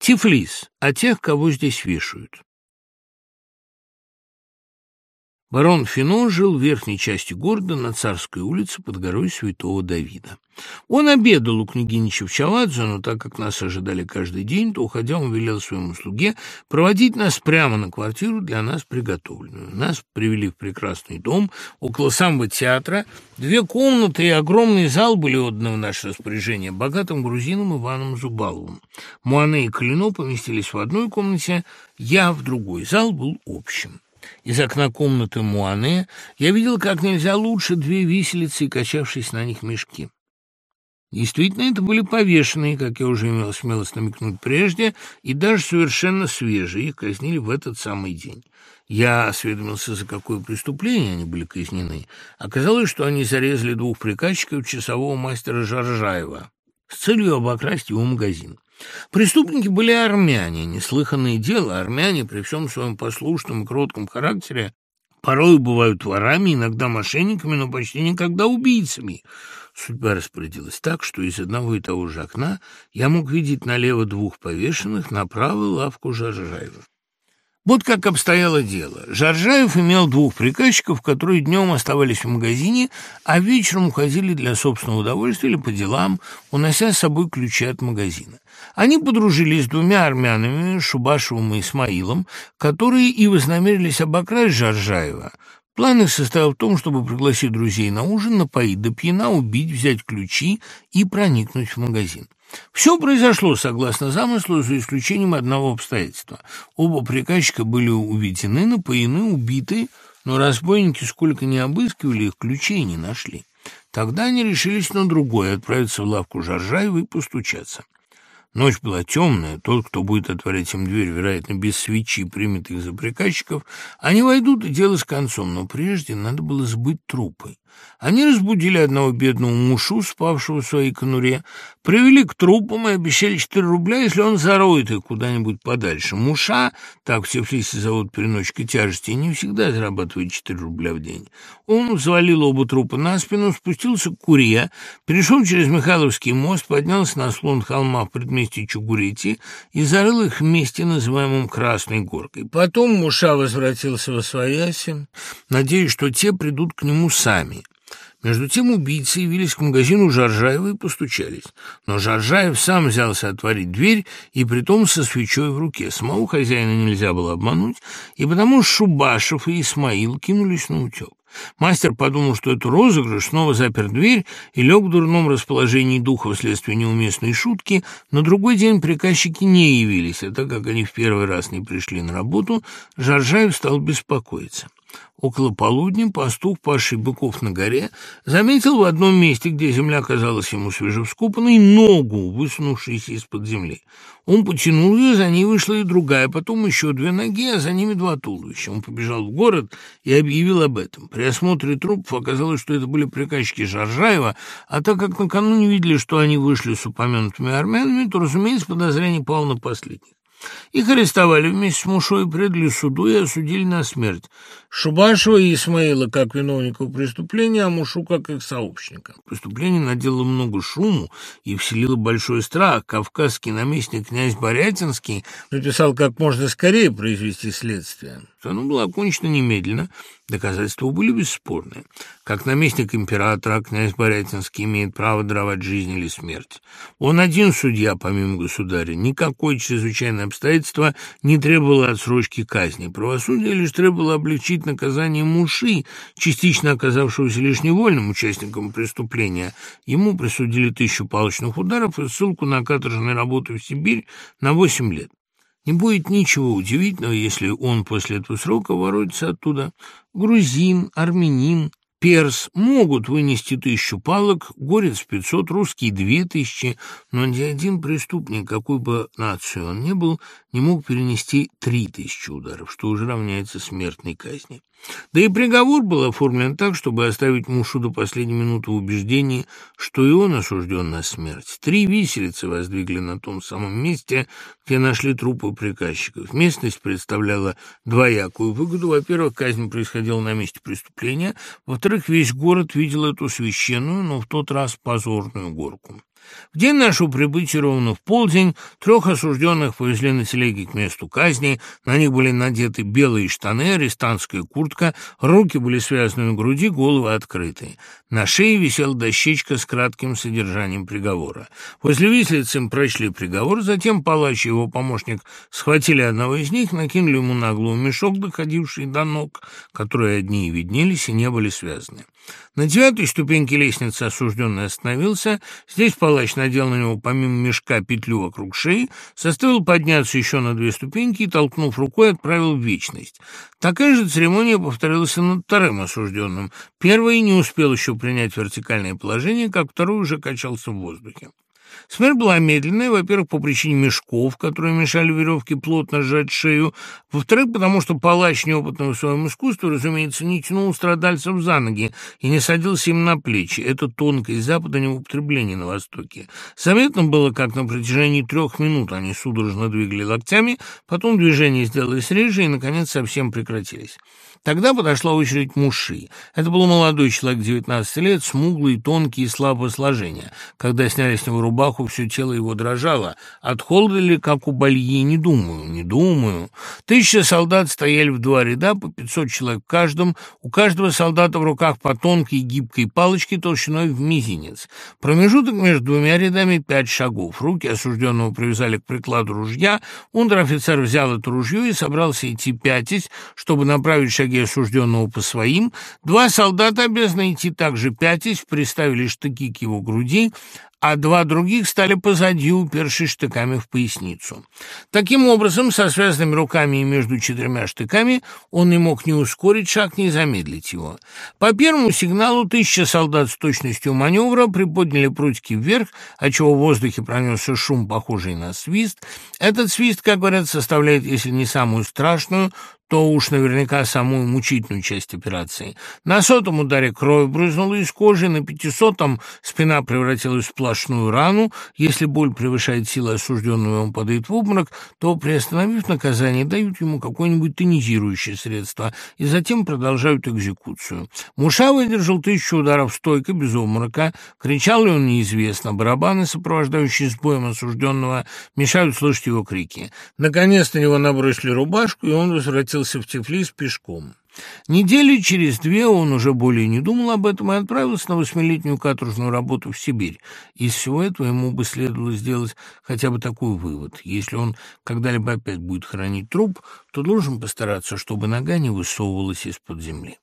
Тифлис о тех, кого здесь вешают. Барон Фино жил в верхней части города на Царской улице под горой Святого Давида. Он обедал у княгини Чевчавадзе, но так как нас ожидали каждый день, то, уходя, он велел своему слуге проводить нас прямо на квартиру, для нас приготовленную. Нас привели в прекрасный дом около самого театра. Две комнаты и огромный зал были отданы в наше распоряжение богатым грузином Иваном Зубаловым. Муане и Калино поместились в одной комнате, я в другой. Зал был общим. Из окна комнаты Муане я видел как нельзя лучше две виселицы и качавшись на них мешки. Действительно, это были повешенные, как я уже имел смелость намекнуть прежде, и даже совершенно свежие. Их казнили в этот самый день. Я осведомился, за какое преступление они были казнены. Оказалось, что они зарезали двух приказчиков часового мастера Жаржаева с целью обокрасть его магазин. Преступники были армяне, неслыханное дело. Армяне при всем своем послушном и кротком характере порой бывают ворами, иногда мошенниками, но почти никогда убийцами. Судьба распорядилась так, что из одного и того же окна я мог видеть налево двух повешенных, направо лавку Жаржаева. Вот как обстояло дело. Жаржаев имел двух приказчиков, которые днем оставались в магазине, а вечером уходили для собственного удовольствия или по делам, унося с собой ключи от магазина. Они подружились с двумя армянами, Шубашевым и Исмаилом, которые и вознамерились обокрасть Жаржаева. План их состоял в том, чтобы пригласить друзей на ужин, напоить до пьяна, убить, взять ключи и проникнуть в магазин. Все произошло согласно замыслу, за исключением одного обстоятельства. Оба приказчика были уведены, напоены, убиты, но разбойники сколько ни обыскивали, их ключей не нашли. Тогда они решились на другое — отправиться в лавку Жаржаева и постучаться. Ночь была темная, тот, кто будет отворять им дверь, вероятно, без свечи, примет их за приказчиков. Они войдут, и дело с концом, но прежде надо было сбыть трупы. Они разбудили одного бедного мушу, спавшего в своей конуре, привели к трупам и обещали четыре рубля, если он зароет их куда-нибудь подальше. Муша, так в Тифлисе зовут переносчика тяжести, не всегда зарабатывает четыре рубля в день. Он взвалил оба трупа на спину, спустился к Куре, перешел через Михайловский мост, поднялся на склон холма в предместье Чугурити и зарыл их вместе, называемым Красной Горкой. Потом Муша возвратился во Свояси, надеясь, что те придут к нему сами. Между тем убийцы явились к магазину Жаржаева и постучались. Но Жаржаев сам взялся отворить дверь, и притом со свечой в руке. Самого хозяина нельзя было обмануть, и потому Шубашев и Исмаил кинулись на утек. Мастер подумал, что это розыгрыш, снова запер дверь и лег в дурном расположении духа вследствие неуместной шутки. На другой день приказчики не явились, а так как они в первый раз не пришли на работу, Жаржаев стал беспокоиться. Около полудня пастух, пасший быков на горе, заметил в одном месте, где земля казалась ему свежевскупанной, ногу, высунувшуюся из-под земли. Он потянул ее, за ней вышла и другая, потом еще две ноги, а за ними два туловища. Он побежал в город и объявил об этом. При осмотре трупов оказалось, что это были приказчики Жаржаева, а так как накануне видели, что они вышли с упомянутыми армянами, то, разумеется, подозрение пало на последних. Их арестовали вместе с Мушой, предали суду и осудили на смерть. Шубашева и Исмаила как виновников преступления, а Мушу как их сообщника. Преступление наделало много шуму и вселило большой страх. Кавказский наместник князь Борятинский написал как можно скорее произвести следствие. Оно было окончено немедленно, доказательства были бесспорные. Как наместник императора, князь Борятинский имеет право даровать жизнь или смерть. Он один судья, помимо государя. Никакое чрезвычайное обстоятельство не требовало отсрочки казни. Правосудие лишь требовало облегчить наказание Муши, частично оказавшегося лишь невольным участником преступления. Ему присудили тысячу палочных ударов и ссылку на каторжные работы в Сибирь на восемь лет. Не будет ничего удивительного, если он после этого срока воротится оттуда. Грузин, армянин, перс могут вынести тысячу палок, горец пятьсот, русский две тысячи, но ни один преступник, какой бы нацию он ни был, не мог перенести три тысячи ударов, что уже равняется смертной казни. Да и приговор был оформлен так, чтобы оставить Мушу до последней минуты в убеждении, что и он осужден на смерть. Три виселицы воздвигли на том самом месте, где нашли трупы приказчиков. Местность представляла двоякую выгоду. Во-первых, казнь происходила на месте преступления. Во-вторых, весь город видел эту священную, но в тот раз позорную горку. В день нашего прибытия ровно в полдень трех осужденных повезли на телеге к месту казни. На них были надеты белые штаны, арестантская куртка, руки были связаны на груди, головы открыты. На шее висела дощечка с кратким содержанием приговора. После виселицы им прочли приговор, затем палач и его помощник схватили одного из них, накинули ему на голову мешок, доходивший до ног, которые одни и виднелись и не были связаны. На девятой ступеньке лестницы осужденный остановился. Здесь палач надел на него помимо мешка петлю вокруг шеи, заставил подняться еще на две ступеньки и, толкнув рукой, отправил в вечность. Такая же церемония повторилась и над вторым осужденным. Первый не успел еще принять вертикальное положение, как второй уже качался в воздухе. Смерть была медленная, во-первых, по причине мешков, которые мешали веревке плотно сжать шею, во-вторых, потому что палач, неопытный в своем искусстве, разумеется, не тянул страдальцев за ноги и не садился им на плечи. Это тонкое Запада употреблении на Востоке. Заметно было, как на протяжении трех минут они судорожно двигали локтями, потом движения сделались реже и, наконец, совсем прекратились. Тогда подошла очередь Муши. Это был молодой человек 19 лет, смуглый, тонкий и слабого сложения. Когда сняли с него рубаху, все тело его дрожало. От холода ли, как у бальи, не думаю, не думаю. Тысяча солдат стояли в два ряда, по 500 человек в каждом. У каждого солдата в руках по тонкой гибкой палочке толщиной в мизинец. Промежуток между двумя рядами пять шагов. Руки осужденного привязали к прикладу ружья. Унтер-офицер взял это ружье и собрался идти пятить, чтобы направить шаги шаге осужденного по своим, два солдата, обязаны идти также пятясь, приставили штыки к его груди, а два других стали позади, упершись штыками в поясницу. Таким образом, со связанными руками и между четырьмя штыками он не мог ни ускорить шаг, ни замедлить его. По первому сигналу тысяча солдат с точностью маневра приподняли прутики вверх, отчего в воздухе пронесся шум, похожий на свист. Этот свист, как говорят, составляет, если не самую страшную, то уж наверняка самую мучительную часть операции. На сотом ударе кровь брызнула из кожи, на пятисотом спина превратилась в сплошную рану. Если боль превышает силы осужденного, он падает в обморок, то, приостановив наказание, дают ему какое-нибудь тонизирующее средство и затем продолжают экзекуцию. Муша выдержал тысячу ударов стойко, без обморока. Кричал ли он, неизвестно. Барабаны, сопровождающие с боем осужденного, мешают слышать его крики. Наконец на него набросили рубашку, и он возвратился отправился в Тифлис пешком. Недели через две он уже более не думал об этом и отправился на восьмилетнюю каторжную работу в Сибирь. Из всего этого ему бы следовало сделать хотя бы такой вывод. Если он когда-либо опять будет хранить труп, то должен постараться, чтобы нога не высовывалась из-под земли.